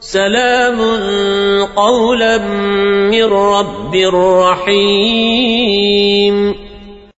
سلام قولا من رب رحيم.